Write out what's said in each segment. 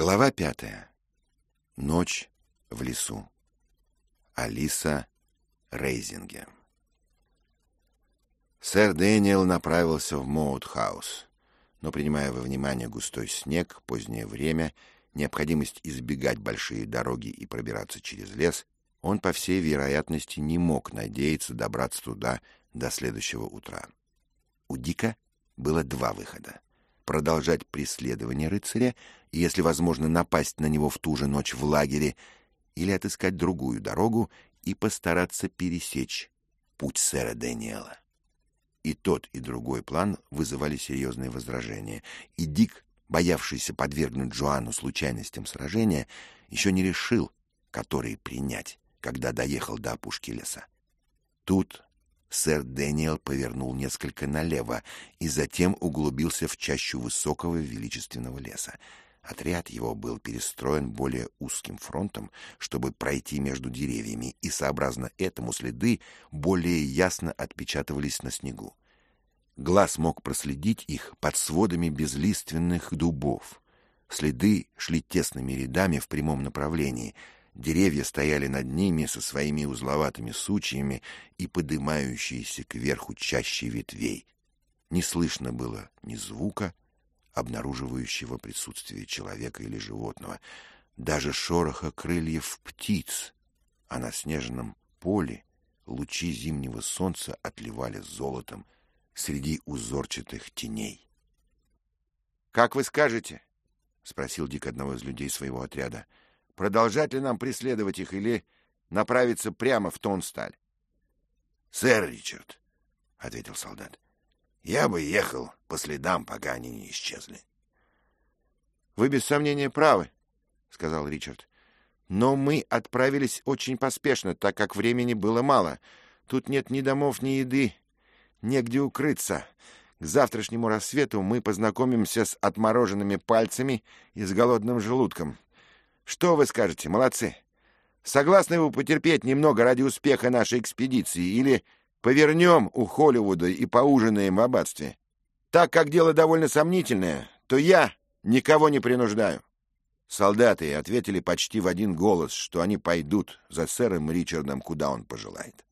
Глава пятая. Ночь в лесу. Алиса Рейзингем. Сэр Дэниел направился в Моутхаус, но, принимая во внимание густой снег, позднее время, необходимость избегать большие дороги и пробираться через лес, он, по всей вероятности, не мог надеяться добраться туда до следующего утра. У Дика было два выхода продолжать преследование рыцаря и, если возможно, напасть на него в ту же ночь в лагере, или отыскать другую дорогу и постараться пересечь путь сэра Дэниела. И тот, и другой план вызывали серьезные возражения, и Дик, боявшийся подвергнуть Джоанну случайностям сражения, еще не решил, который принять, когда доехал до опушки леса. Тут сэр Дэниел повернул несколько налево и затем углубился в чащу высокого величественного леса. Отряд его был перестроен более узким фронтом, чтобы пройти между деревьями, и сообразно этому следы более ясно отпечатывались на снегу. Глаз мог проследить их под сводами безлиственных дубов. Следы шли тесными рядами в прямом направлении — Деревья стояли над ними со своими узловатыми сучьями и подымающиеся кверху чаще ветвей. Не слышно было ни звука, обнаруживающего присутствие человека или животного, даже шороха крыльев птиц, а на снежном поле лучи зимнего солнца отливали золотом среди узорчатых теней. — Как вы скажете? — спросил Дик одного из людей своего отряда. — продолжать ли нам преследовать их или направиться прямо в Тонсталь? — Сэр Ричард, — ответил солдат, — я бы ехал по следам, пока они не исчезли. — Вы без сомнения правы, — сказал Ричард. — Но мы отправились очень поспешно, так как времени было мало. Тут нет ни домов, ни еды, негде укрыться. К завтрашнему рассвету мы познакомимся с отмороженными пальцами и с голодным желудком. Что вы скажете, молодцы? Согласны вы потерпеть немного ради успеха нашей экспедиции или повернем у Холливуда и поужинаем в аббатстве? Так как дело довольно сомнительное, то я никого не принуждаю. Солдаты ответили почти в один голос, что они пойдут за сэром Ричардом, куда он пожелает.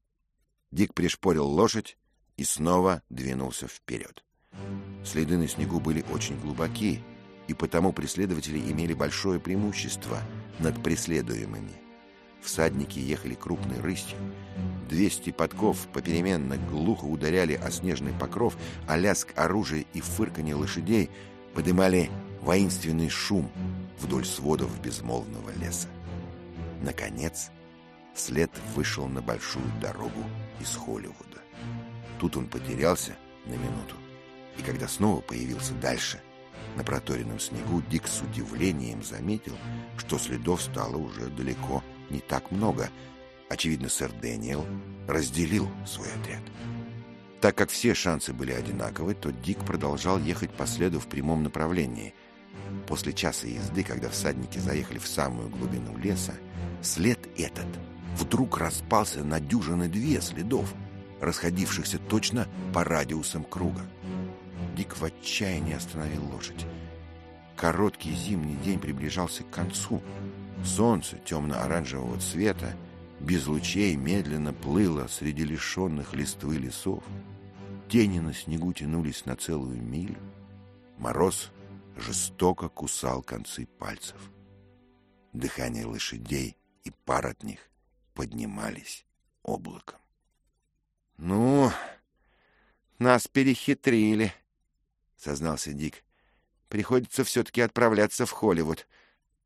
Дик пришпорил лошадь и снова двинулся вперед. Следы на снегу были очень глубокие, и потому преследователи имели большое преимущество над преследуемыми. Всадники ехали крупной рысью. Двести подков попеременно глухо ударяли о снежный покров, а лязг оружия и фырканье лошадей подымали воинственный шум вдоль сводов безмолвного леса. Наконец, след вышел на большую дорогу из Холливуда. Тут он потерялся на минуту, и когда снова появился дальше, на проторенном снегу Дик с удивлением заметил, что следов стало уже далеко не так много. Очевидно, сэр Дэниел разделил свой отряд. Так как все шансы были одинаковы, то Дик продолжал ехать по следу в прямом направлении. После часа езды, когда всадники заехали в самую глубину леса, след этот вдруг распался на дюжины две следов, расходившихся точно по радиусам круга. Дик в отчаянии остановил лошадь. Короткий зимний день приближался к концу. Солнце темно-оранжевого цвета без лучей медленно плыло среди лишенных листвы лесов. Тени на снегу тянулись на целую милю. Мороз жестоко кусал концы пальцев. Дыхание лошадей и пар от них поднимались облаком. — Ну, нас перехитрили, — сознался Дик. «Приходится все-таки отправляться в Холливуд.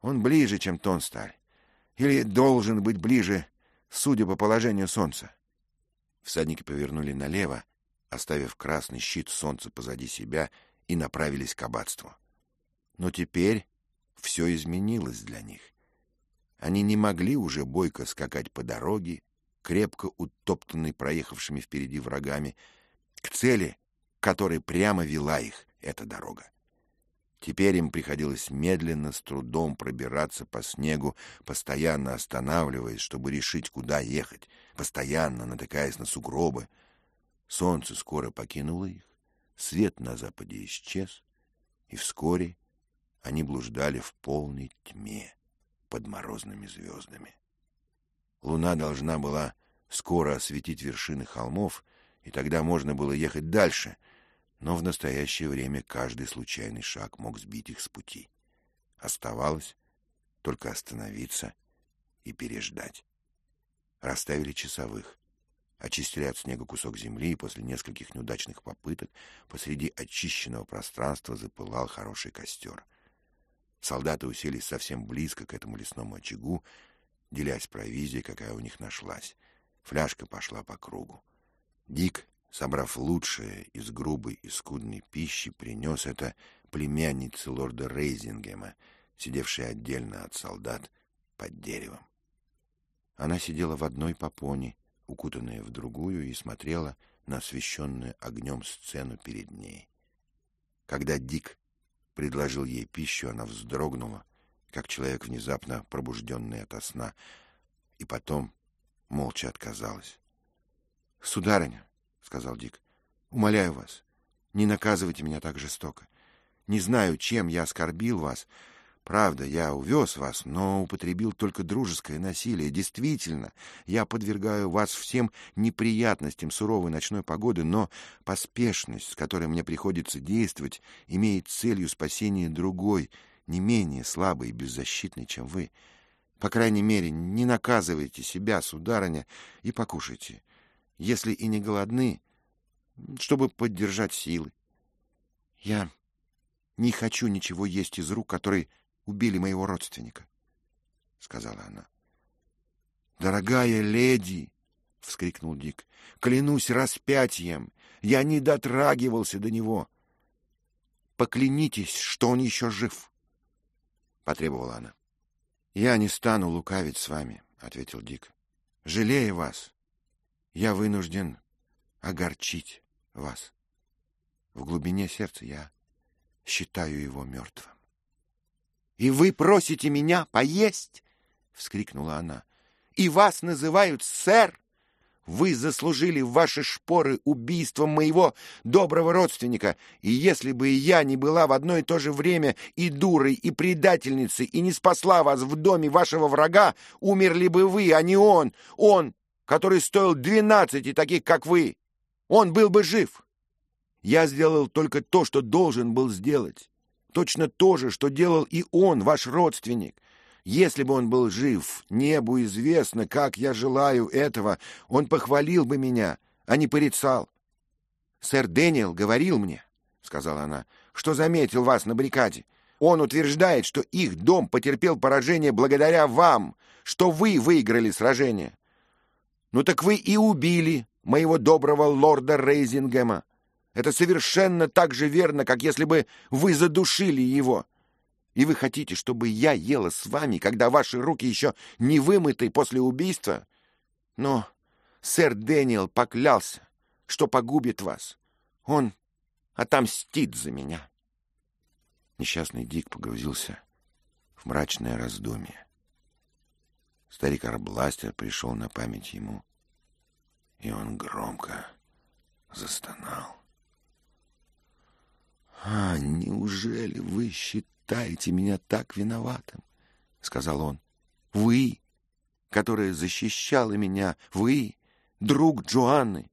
Он ближе, чем Тонсталь. Или должен быть ближе, судя по положению солнца». Всадники повернули налево, оставив красный щит солнца позади себя, и направились к аббатству. Но теперь все изменилось для них. Они не могли уже бойко скакать по дороге, крепко утоптанной проехавшими впереди врагами, к цели, которой прямо вела их эта дорога. Теперь им приходилось медленно, с трудом пробираться по снегу, постоянно останавливаясь, чтобы решить, куда ехать, постоянно натыкаясь на сугробы. Солнце скоро покинуло их, свет на западе исчез, и вскоре они блуждали в полной тьме под морозными звездами. Луна должна была скоро осветить вершины холмов, и тогда можно было ехать дальше, но в настоящее время каждый случайный шаг мог сбить их с пути. Оставалось только остановиться и переждать. Расставили часовых, очистили от снега кусок земли, и после нескольких неудачных попыток посреди очищенного пространства запылал хороший костер. Солдаты уселись совсем близко к этому лесному очагу, делясь провизией, какая у них нашлась. Фляжка пошла по кругу. Дик, собрав лучшее из грубой и скудной пищи, принес это племяннице лорда Рейзингема, сидевшей отдельно от солдат под деревом. Она сидела в одной попоне, укутанная в другую, и смотрела на освещенную огнем сцену перед ней. Когда Дик предложил ей пищу, она вздрогнула, как человек, внезапно пробужденный ото сна, и потом молча отказалась. — Сударыня, — сказал Дик, — умоляю вас, не наказывайте меня так жестоко. Не знаю, чем я оскорбил вас, — Правда, я увез вас, но употребил только дружеское насилие. Действительно, я подвергаю вас всем неприятностям суровой ночной погоды, но поспешность, с которой мне приходится действовать, имеет целью спасения другой, не менее слабой и беззащитной, чем вы. По крайней мере, не наказывайте себя, сударыня, и покушайте, если и не голодны, чтобы поддержать силы. Я не хочу ничего есть из рук, которые убили моего родственника, — сказала она. — Дорогая леди! — вскрикнул Дик. — Клянусь распятием! Я не дотрагивался до него! Поклянитесь, что он еще жив! — потребовала она. — Я не стану лукавить с вами, — ответил Дик. — Жалея вас, я вынужден огорчить вас. В глубине сердца я считаю его мертвым. И вы просите меня поесть? — вскрикнула она. — И вас называют сэр? Вы заслужили ваши шпоры убийством моего доброго родственника, и если бы я не была в одно и то же время и дурой, и предательницей, и не спасла вас в доме вашего врага, умерли бы вы, а не он, он, который стоил двенадцати таких, как вы. Он был бы жив. Я сделал только то, что должен был сделать. Точно то же, что делал и он, ваш родственник. Если бы он был жив, небу известно, как я желаю этого, он похвалил бы меня, а не порицал. Сэр Дэниел говорил мне, — сказала она, — что заметил вас на баррикаде. Он утверждает, что их дом потерпел поражение благодаря вам, что вы выиграли сражение. Ну так вы и убили моего доброго лорда Рейзингема. Это совершенно так же верно, как если бы вы задушили его. И вы хотите, чтобы я ела с вами, когда ваши руки еще не вымыты после убийства? Но сэр Дэниел поклялся, что погубит вас. Он отомстит за меня. Несчастный Дик погрузился в мрачное раздумье. Старик Арбластер пришел на память ему, и он громко застонал. «А, неужели вы считаете меня так виноватым?» — сказал он. «Вы, которая защищала меня, вы, друг Джоанны!»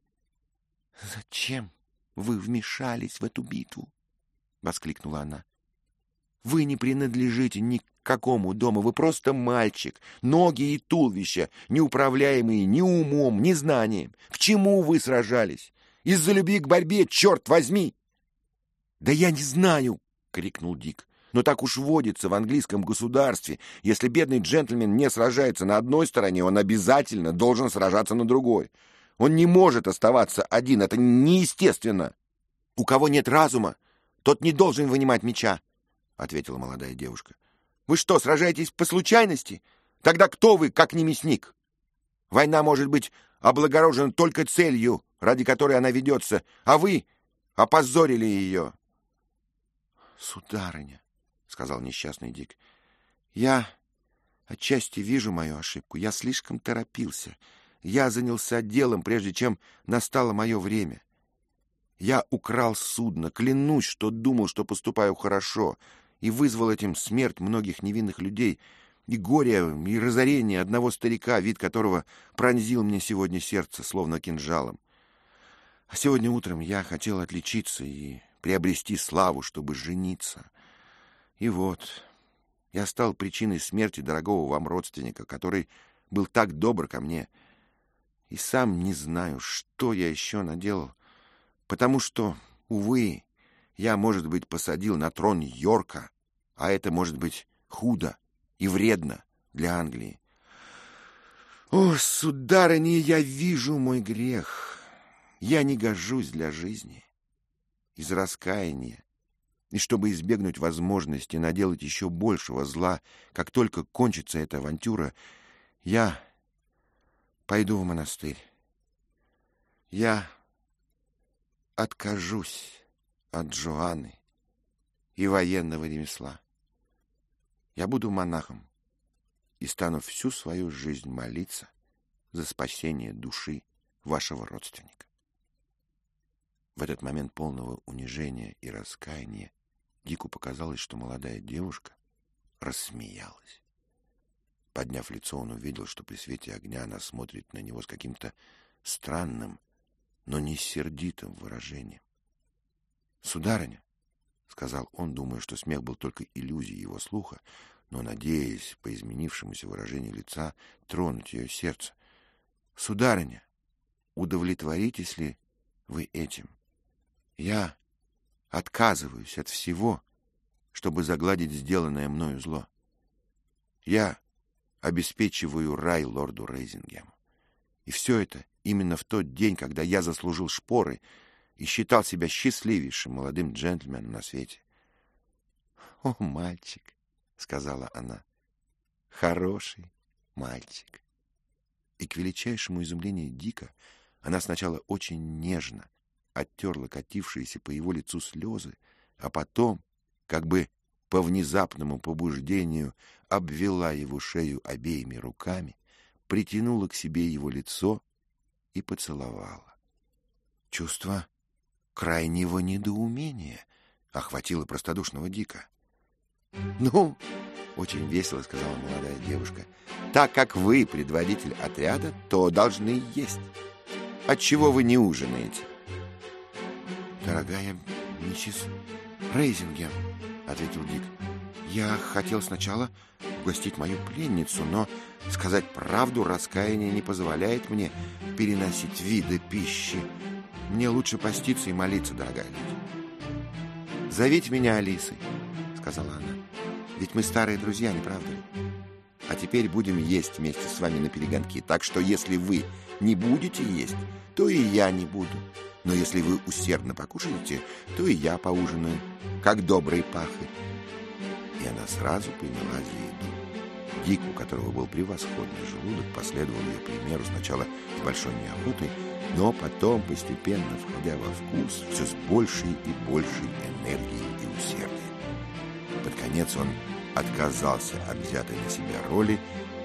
«Зачем вы вмешались в эту битву?» — воскликнула она. «Вы не принадлежите ни к какому дому, вы просто мальчик, ноги и туловище, неуправляемые ни умом, ни знанием. К чему вы сражались? Из-за любви к борьбе, черт возьми!» «Да я не знаю!» — крикнул Дик. «Но так уж водится в английском государстве. Если бедный джентльмен не сражается на одной стороне, он обязательно должен сражаться на другой. Он не может оставаться один, это неестественно. У кого нет разума, тот не должен вынимать меча», — ответила молодая девушка. «Вы что, сражаетесь по случайности? Тогда кто вы, как не мясник? Война может быть облагорожена только целью, ради которой она ведется, а вы опозорили ее» сударыня, — сказал несчастный Дик, — я отчасти вижу мою ошибку. Я слишком торопился. Я занялся делом, прежде чем настало мое время. Я украл судно, клянусь, что думал, что поступаю хорошо, и вызвал этим смерть многих невинных людей, и горе, и разорение одного старика, вид которого пронзил мне сегодня сердце, словно кинжалом. А сегодня утром я хотел отличиться и приобрести славу, чтобы жениться. И вот, я стал причиной смерти дорогого вам родственника, который был так добр ко мне. И сам не знаю, что я еще наделал, потому что, увы, я, может быть, посадил на трон Йорка, а это может быть худо и вредно для Англии. О, сударыня, я вижу мой грех. Я не гожусь для жизни. Из раскаяния и чтобы избегнуть возможности наделать еще большего зла, как только кончится эта авантюра, я пойду в монастырь. Я откажусь от Джоанны и военного ремесла. Я буду монахом и стану всю свою жизнь молиться за спасение души вашего родственника. В этот момент полного унижения и раскаяния Дику показалось, что молодая девушка рассмеялась. Подняв лицо, он увидел, что при свете огня она смотрит на него с каким-то странным, но не сердитым выражением. — Сударыня, — сказал он, думая, что смех был только иллюзией его слуха, но надеясь по изменившемуся выражению лица тронуть ее сердце. — Сударыня, удовлетворитесь ли вы этим? Я отказываюсь от всего, чтобы загладить сделанное мною зло. Я обеспечиваю рай лорду Рейзингему. И все это именно в тот день, когда я заслужил шпоры и считал себя счастливейшим молодым джентльменом на свете. — О, мальчик, — сказала она, — хороший мальчик. И к величайшему изумлению Дика она сначала очень нежно, оттерла катившиеся по его лицу слезы, а потом, как бы по внезапному побуждению, обвела его шею обеими руками, притянула к себе его лицо и поцеловала. Чувство крайнего недоумения охватило простодушного Дика. — Ну, — очень весело сказала молодая девушка, — так как вы предводитель отряда, то должны есть. Отчего вы не ужинаете? — «Дорогая миссис Рейзингем», — ответил Дик, — «я хотел сначала угостить мою пленницу, но, сказать правду, раскаяние не позволяет мне переносить виды пищи. Мне лучше поститься и молиться, дорогая леди». «Зовите меня Алисой», — сказала она, — «ведь мы старые друзья, не правда ли? А теперь будем есть вместе с вами на перегонки, так что если вы не будете есть, то и я не буду». Но если вы усердно покушаете, то и я поужинаю, как добрый пахарь. И она сразу принялась за еду. Дик, у которого был превосходный желудок, последовал ее примеру сначала с большой неохотой, но потом, постепенно входя во вкус, все с большей и большей энергией и усердием. Под конец он отказался от взятой на себя роли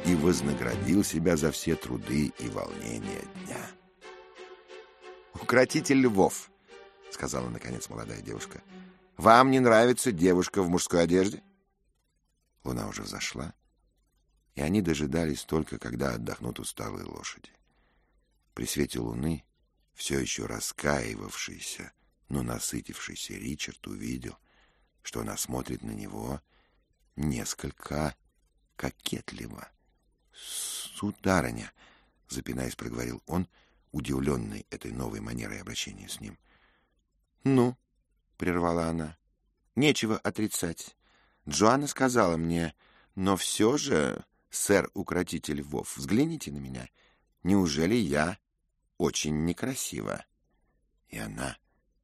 и вознаградил себя за все труды и волнения дня укротитель львов, — сказала, наконец, молодая девушка. — Вам не нравится девушка в мужской одежде? Луна уже взошла, и они дожидались только, когда отдохнут усталые лошади. При свете луны, все еще раскаивавшийся, но насытившийся Ричард увидел, что она смотрит на него несколько кокетливо. — Сударыня, — запинаясь, проговорил он, — удивленный этой новой манерой обращения с ним. — Ну, — прервала она, — нечего отрицать. Джоанна сказала мне, но все же, сэр-укротитель Вов, взгляните на меня. Неужели я очень некрасива? И она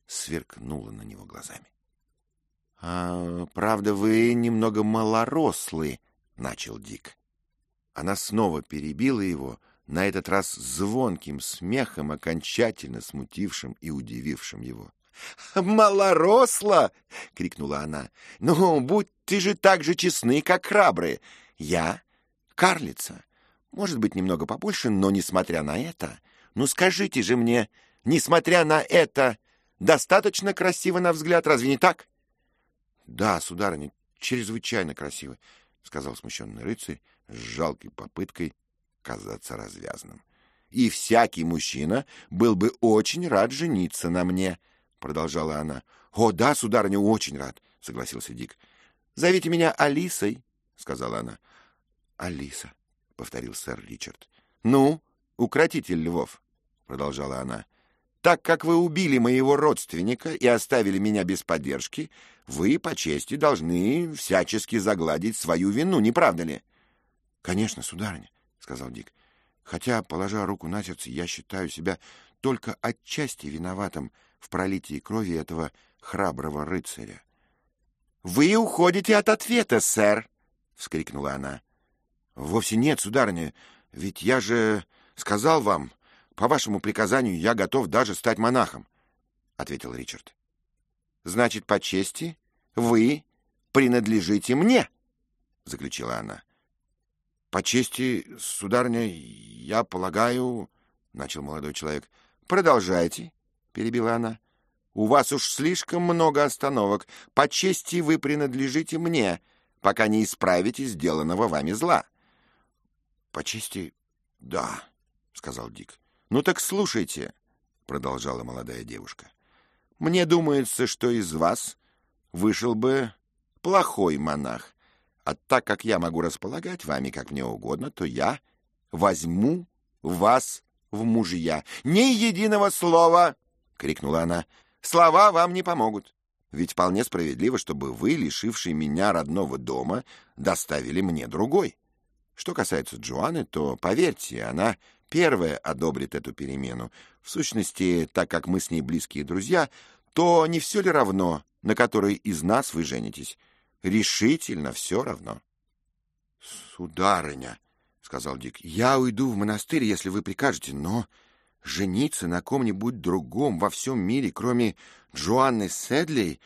сверкнула на него глазами. — А, правда, вы немного малорослый, — начал Дик. Она снова перебила его, — на этот раз звонким смехом, окончательно смутившим и удивившим его. «Малоросла!» — крикнула она. «Ну, будь ты же так же честны, как храбрые. Я — карлица. Может быть, немного побольше, но, несмотря на это... Ну, скажите же мне, несмотря на это, достаточно красиво на взгляд, разве не так?» «Да, сударыня, чрезвычайно красивы, — сказал смущенный рыцарь с жалкой попыткой казаться развязным. — И всякий мужчина был бы очень рад жениться на мне, — продолжала она. — О, да, сударыня, очень рад, — согласился Дик. — Зовите меня Алисой, — сказала она. — Алиса, — повторил сэр Ричард. — Ну, укротитель львов, — продолжала она. — Так как вы убили моего родственника и оставили меня без поддержки, вы, по чести, должны всячески загладить свою вину, не правда ли? — Конечно, сударыня, — сказал Дик. — Хотя, положа руку на сердце, я считаю себя только отчасти виноватым в пролитии крови этого храброго рыцаря. — Вы уходите от ответа, сэр! — вскрикнула она. — Вовсе нет, сударыня, ведь я же сказал вам, по вашему приказанию я готов даже стать монахом, — ответил Ричард. — Значит, по чести вы принадлежите мне, — заключила она. — По чести, сударыня, я полагаю, — начал молодой человек. — Продолжайте, — перебила она. — У вас уж слишком много остановок. По чести вы принадлежите мне, пока не исправите сделанного вами зла. — По чести, да, — сказал Дик. — Ну так слушайте, — продолжала молодая девушка. — Мне думается, что из вас вышел бы плохой монах. А так как я могу располагать вами как мне угодно, то я возьму вас в мужья. Ни единого слова, крикнула она. Слова вам не помогут. Ведь вполне справедливо, чтобы вы, лишивший меня родного дома, доставили мне другой. Что касается Джоанны, то, поверьте, она первая одобрит эту перемену. В сущности, так как мы с ней близкие друзья, то не все ли равно, на которой из нас вы женитесь? Решительно все равно. — Сударыня, — сказал Дик, — я уйду в монастырь, если вы прикажете, но жениться на ком-нибудь другом во всем мире, кроме Джоанны Седлей,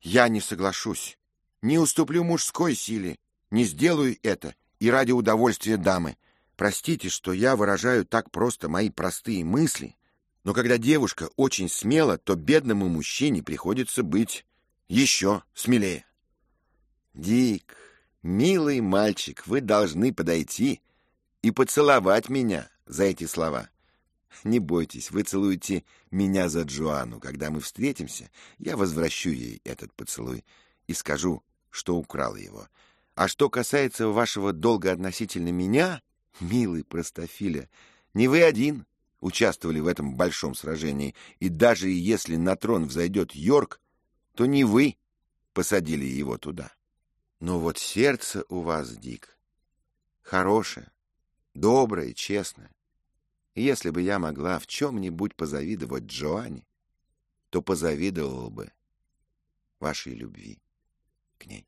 я не соглашусь. Не уступлю мужской силе, не сделаю это и ради удовольствия дамы. Простите, что я выражаю так просто мои простые мысли, но когда девушка очень смела, то бедному мужчине приходится быть еще смелее. Дик, милый мальчик, вы должны подойти и поцеловать меня за эти слова. Не бойтесь, вы целуете меня за Джоанну. Когда мы встретимся, я возвращу ей этот поцелуй и скажу, что украл его. А что касается вашего долга относительно меня, милый простофиля, не вы один — участвовали в этом большом сражении, и даже если на трон взойдет Йорк, то не вы посадили его туда. Но вот сердце у вас, Дик, хорошее, доброе, честное. И если бы я могла в чем-нибудь позавидовать Джоанне, то позавидовал бы вашей любви к ней.